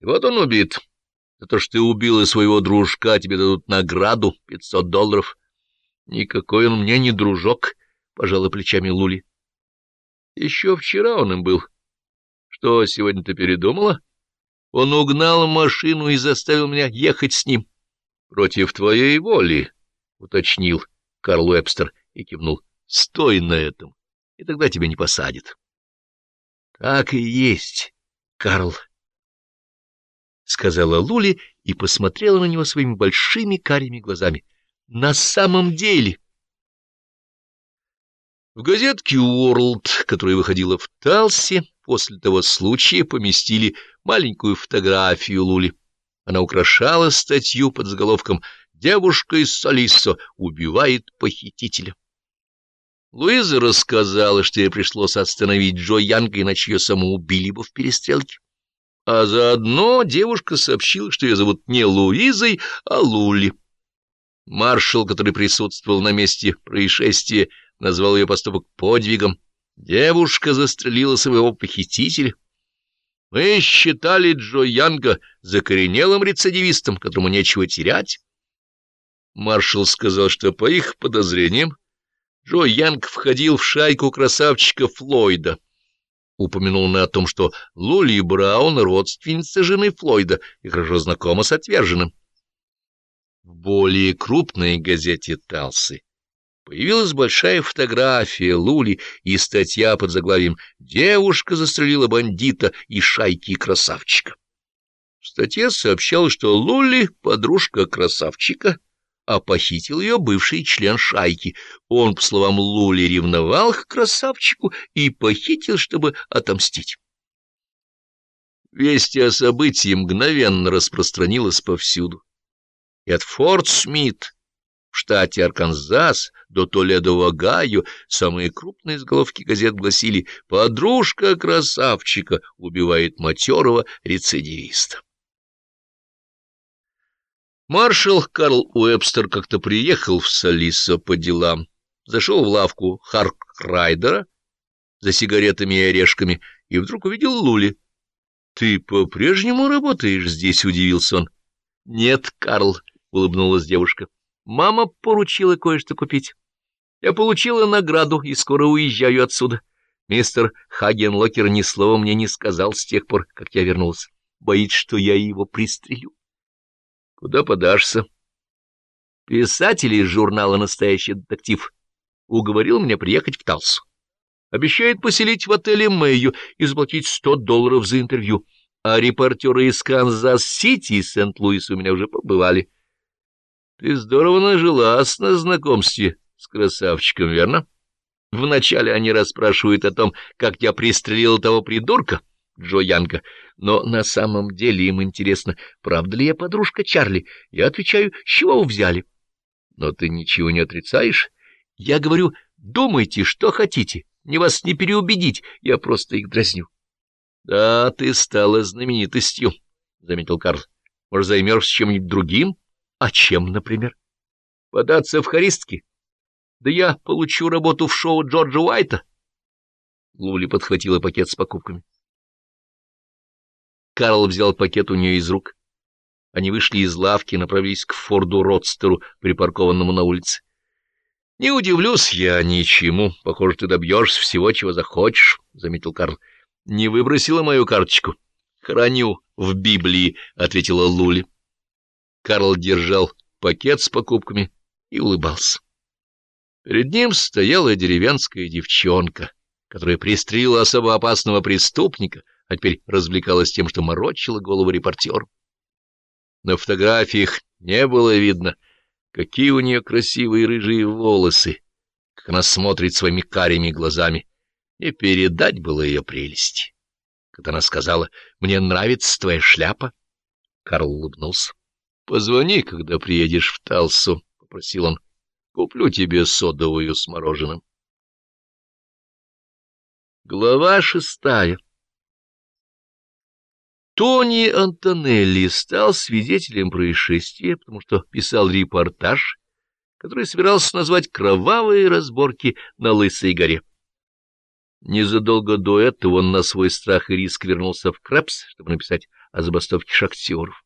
И вот он убит. За то, что ты убила своего дружка, тебе дадут награду — пятьсот долларов. Никакой он мне не дружок, — пожала плечами Лули. Еще вчера он им был. Что, сегодня ты передумала? Он угнал машину и заставил меня ехать с ним. Против твоей воли, — уточнил Карл Уэбстер и кивнул. Стой на этом, и тогда тебя не посадят. Так и есть, Карл, — сказала Лули и посмотрела на него своими большими карими глазами. — На самом деле... В газетке «Уорлд», которая выходила в Талсе, после того случая поместили маленькую фотографию Лули. Она украшала статью под заголовком «Девушка из Солиссо убивает похитителя». Луиза рассказала, что ей пришлось остановить Джо Янга, иначе ее самоубили бы в перестрелке. А заодно девушка сообщила, что ее зовут не Луизой, а Лули. Маршал, который присутствовал на месте происшествия, назвал ее поступок подвигом. Девушка застрелила своего похитителя. Мы считали Джо Янга закоренелым рецидивистом, которому нечего терять. Маршал сказал, что, по их подозрениям, Джо Янг входил в шайку красавчика Флойда. Упомянул на о том, что Лули Браун — родственница жены Флойда и хорошо знакома с отверженным. В более крупной газете «Талсы» появилась большая фотография Лули и статья под заглавием «Девушка застрелила бандита и шайки красавчика». В статье сообщалось, что Лули — подружка красавчика, а похитил ее бывший член шайки. Он, по словам Лули, ревновал к красавчику и похитил, чтобы отомстить. Весть о событии мгновенно распространилась повсюду. И от Форт Смит в штате Арканзас до Толедо в Огайо самые крупные заголовки газет гласили «Подружка красавчика убивает матерого рецидивиста». Маршал Карл Уэбстер как-то приехал в Саллисо по делам, зашел в лавку Харкрайдера за сигаретами и орешками и вдруг увидел Лули. — Ты по-прежнему работаешь здесь? — удивился он. — Нет, Карл, — улыбнулась девушка. — Мама поручила кое-что купить. Я получила награду и скоро уезжаю отсюда. Мистер Хагенлокер ни слова мне не сказал с тех пор, как я вернулся. Боится, что я его пристрелю. Куда подашься? Писатель из журнала «Настоящий детектив» уговорил меня приехать в Талсу. Обещает поселить в отеле Мэйо и заплатить сто долларов за интервью. А репортеры из Канзас-Сити и Сент-Луиса у меня уже побывали. Ты здорово нажилась на знакомстве с красавчиком, верно? Вначале они расспрашивают о том, как я пристрелил того придурка, Джо Янга, но на самом деле им интересно, правда ли я подружка Чарли. Я отвечаю, с чего вы взяли? Но ты ничего не отрицаешь? Я говорю, думайте, что хотите, мне вас не переубедить, я просто их дразню. Да, ты стала знаменитостью, — заметил Карл. Может, займешься чем-нибудь другим? А чем, например? Податься в хористки? Да я получу работу в шоу Джорджа Уайта. Лули подхватила пакет с покупками. Карл взял пакет у нее из рук. Они вышли из лавки и направились к Форду Родстеру, припаркованному на улице. — Не удивлюсь я ничему. Похоже, ты добьешься всего, чего захочешь, — заметил Карл. — Не выбросила мою карточку? — Храню в Библии, — ответила Лули. Карл держал пакет с покупками и улыбался. Перед ним стояла деревенская девчонка, которая пристрелила особо опасного преступника — а теперь развлекалась тем, что морочила голову репортеру. На фотографиях не было видно, какие у нее красивые рыжие волосы, как она смотрит своими карими глазами. Не передать было ее прелести. Когда она сказала, «Мне нравится твоя шляпа», Карл улыбнулся. «Позвони, когда приедешь в Талсу», — попросил он. «Куплю тебе содовую с мороженым». Глава шестая Тони Антонелли стал свидетелем происшествия, потому что писал репортаж, который собирался назвать «Кровавые разборки на Лысой горе». Незадолго до этого он на свой страх и риск вернулся в Крэпс, чтобы написать о забастовке шахтеров.